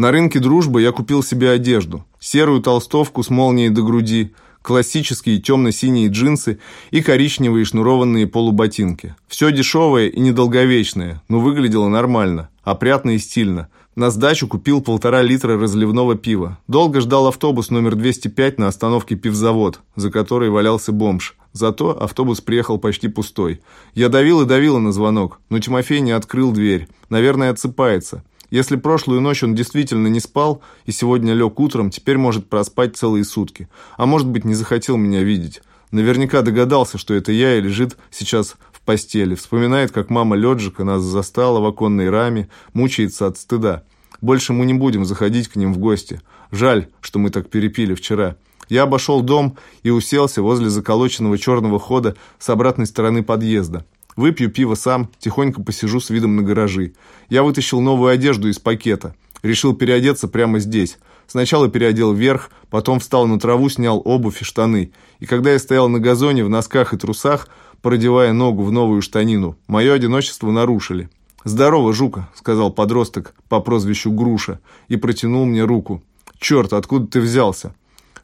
На рынке «Дружба» я купил себе одежду. Серую толстовку с молнией до груди, классические темно-синие джинсы и коричневые шнурованные полуботинки. Все дешевое и недолговечное, но выглядело нормально, опрятно и стильно. На сдачу купил полтора литра разливного пива. Долго ждал автобус номер 205 на остановке «Пивзавод», за которой валялся бомж. Зато автобус приехал почти пустой. Я давил и давила на звонок, но Тимофей не открыл дверь. Наверное, отсыпается. Если прошлую ночь он действительно не спал и сегодня лег утром, теперь может проспать целые сутки. А может быть, не захотел меня видеть. Наверняка догадался, что это я и лежит сейчас в постели. Вспоминает, как мама леджика нас застала в оконной раме, мучается от стыда. Больше мы не будем заходить к ним в гости. Жаль, что мы так перепили вчера. Я обошел дом и уселся возле заколоченного черного хода с обратной стороны подъезда. Выпью пиво сам, тихонько посижу с видом на гаражи. Я вытащил новую одежду из пакета. Решил переодеться прямо здесь. Сначала переодел вверх, потом встал на траву, снял обувь и штаны. И когда я стоял на газоне в носках и трусах, продевая ногу в новую штанину, мое одиночество нарушили. «Здорово, Жука», — сказал подросток по прозвищу Груша и протянул мне руку. «Черт, откуда ты взялся?»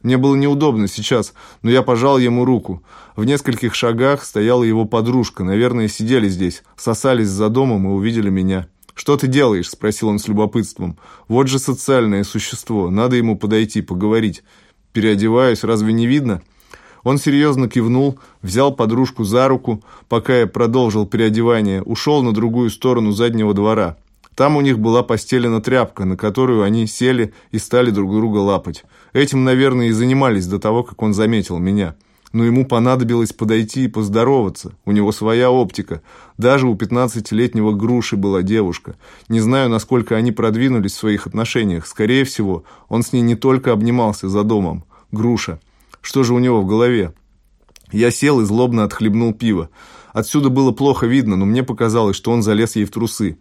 Мне было неудобно сейчас, но я пожал ему руку. В нескольких шагах стояла его подружка. Наверное, сидели здесь, сосались за домом и увидели меня. «Что ты делаешь?» – спросил он с любопытством. «Вот же социальное существо. Надо ему подойти, поговорить. Переодеваюсь, разве не видно?» Он серьезно кивнул, взял подружку за руку, пока я продолжил переодевание, ушел на другую сторону заднего двора. Там у них была постелена тряпка, на которую они сели и стали друг друга лапать. Этим, наверное, и занимались до того, как он заметил меня. Но ему понадобилось подойти и поздороваться. У него своя оптика. Даже у 15-летнего груши была девушка. Не знаю, насколько они продвинулись в своих отношениях. Скорее всего, он с ней не только обнимался за домом. Груша. Что же у него в голове? Я сел и злобно отхлебнул пиво. Отсюда было плохо видно, но мне показалось, что он залез ей в трусы.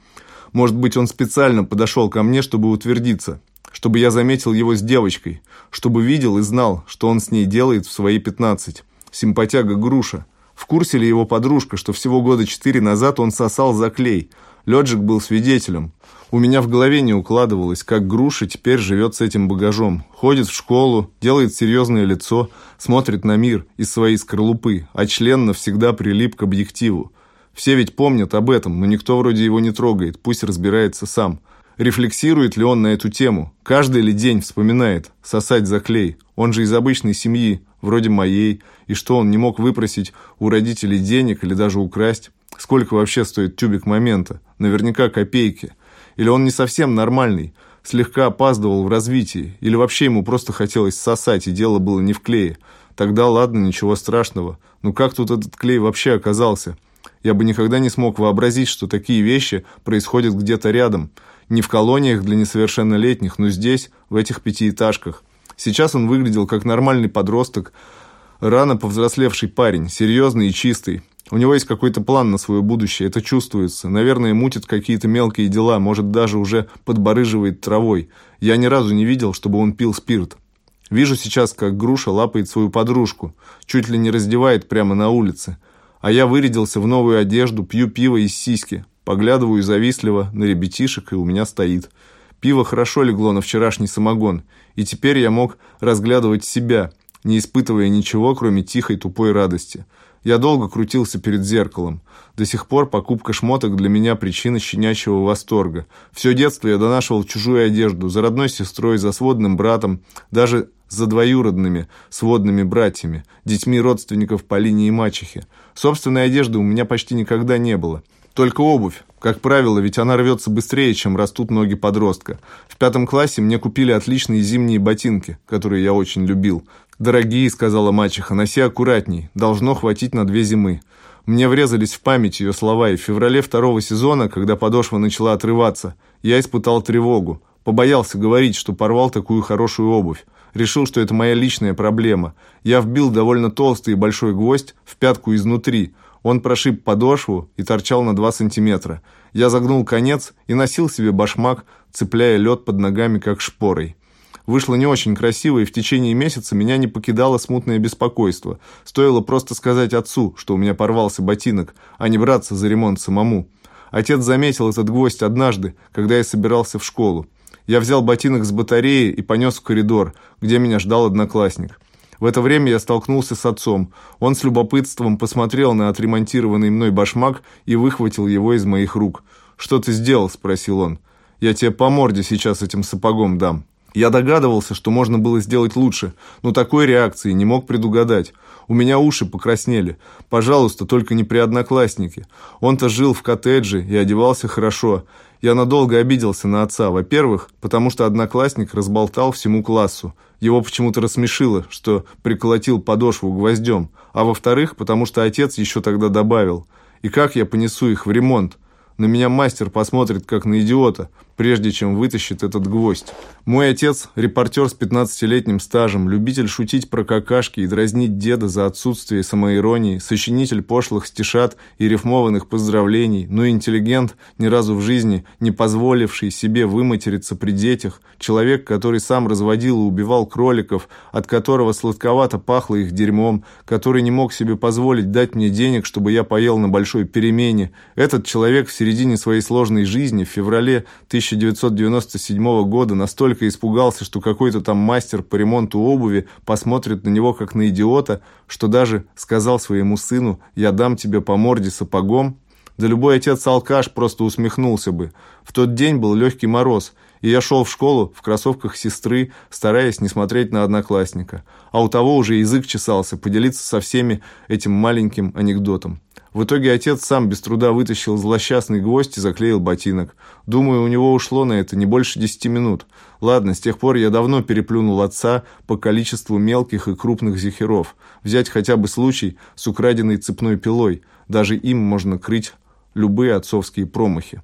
Может быть, он специально подошел ко мне, чтобы утвердиться, чтобы я заметил его с девочкой, чтобы видел и знал, что он с ней делает в свои пятнадцать. Симпатяга Груша. В курсе ли его подружка, что всего года четыре назад он сосал за клей? Леджик был свидетелем. У меня в голове не укладывалось, как Груша теперь живет с этим багажом. Ходит в школу, делает серьезное лицо, смотрит на мир из своей скорлупы, а член навсегда прилип к объективу. Все ведь помнят об этом, но никто вроде его не трогает, пусть разбирается сам. Рефлексирует ли он на эту тему? Каждый ли день вспоминает сосать за клей? Он же из обычной семьи, вроде моей, и что он не мог выпросить у родителей денег или даже украсть? Сколько вообще стоит тюбик момента? Наверняка копейки. Или он не совсем нормальный, слегка опаздывал в развитии, или вообще ему просто хотелось сосать, и дело было не в клее. Тогда ладно, ничего страшного. Но как тут этот клей вообще оказался? Я бы никогда не смог вообразить, что такие вещи происходят где-то рядом. Не в колониях для несовершеннолетних, но здесь, в этих пятиэтажках. Сейчас он выглядел как нормальный подросток, рано повзрослевший парень, серьезный и чистый. У него есть какой-то план на свое будущее, это чувствуется. Наверное, мутит какие-то мелкие дела, может, даже уже подбарыживает травой. Я ни разу не видел, чтобы он пил спирт. Вижу сейчас, как груша лапает свою подружку, чуть ли не раздевает прямо на улице. А я вырядился в новую одежду, пью пиво из сиськи, поглядываю завистливо на ребятишек, и у меня стоит. Пиво хорошо легло на вчерашний самогон, и теперь я мог разглядывать себя, не испытывая ничего, кроме тихой тупой радости. Я долго крутился перед зеркалом. До сих пор покупка шмоток для меня причина щенячьего восторга. Все детство я донашивал чужую одежду, за родной сестрой, за сводным братом, даже за двоюродными сводными братьями, детьми родственников по линии мачехи. Собственной одежды у меня почти никогда не было. Только обувь. Как правило, ведь она рвется быстрее, чем растут ноги подростка. В пятом классе мне купили отличные зимние ботинки, которые я очень любил. «Дорогие», — сказала мачеха, — «носи аккуратней. Должно хватить на две зимы». Мне врезались в память ее слова, и в феврале второго сезона, когда подошва начала отрываться, я испытал тревогу. Побоялся говорить, что порвал такую хорошую обувь. Решил, что это моя личная проблема. Я вбил довольно толстый и большой гвоздь в пятку изнутри. Он прошиб подошву и торчал на 2 сантиметра. Я загнул конец и носил себе башмак, цепляя лед под ногами, как шпорой. Вышло не очень красиво, и в течение месяца меня не покидало смутное беспокойство. Стоило просто сказать отцу, что у меня порвался ботинок, а не браться за ремонт самому. Отец заметил этот гвоздь однажды, когда я собирался в школу. Я взял ботинок с батареи и понес в коридор, где меня ждал одноклассник. В это время я столкнулся с отцом. Он с любопытством посмотрел на отремонтированный мной башмак и выхватил его из моих рук. «Что ты сделал?» – спросил он. «Я тебе по морде сейчас этим сапогом дам». Я догадывался, что можно было сделать лучше, но такой реакции не мог предугадать. У меня уши покраснели. Пожалуйста, только не при однокласснике. Он-то жил в коттедже и одевался хорошо. Я надолго обиделся на отца. Во-первых, потому что одноклассник разболтал всему классу. Его почему-то рассмешило, что приколотил подошву гвоздем. А во-вторых, потому что отец еще тогда добавил. И как я понесу их в ремонт? На меня мастер посмотрит, как на идиота, прежде чем вытащит этот гвоздь. Мой отец – репортер с 15-летним стажем, любитель шутить про какашки и дразнить деда за отсутствие самоиронии, сочинитель пошлых стишат и рифмованных поздравлений, но интеллигент, ни разу в жизни не позволивший себе выматериться при детях, человек, который сам разводил и убивал кроликов, от которого сладковато пахло их дерьмом, который не мог себе позволить дать мне денег, чтобы я поел на большой перемене. Этот человек в середине своей сложной жизни, в феврале 1997 года, настолько испугался, что какой-то там мастер по ремонту обуви посмотрит на него как на идиота, что даже сказал своему сыну «я дам тебе по морде сапогом», да любой отец-алкаш просто усмехнулся бы. В тот день был легкий мороз, и я шел в школу в кроссовках сестры, стараясь не смотреть на одноклассника. А у того уже язык чесался поделиться со всеми этим маленьким анекдотом. В итоге отец сам без труда вытащил злосчастный гвоздь и заклеил ботинок. Думаю, у него ушло на это не больше десяти минут. Ладно, с тех пор я давно переплюнул отца по количеству мелких и крупных зехеров. Взять хотя бы случай с украденной цепной пилой. Даже им можно крыть любые отцовские промахи.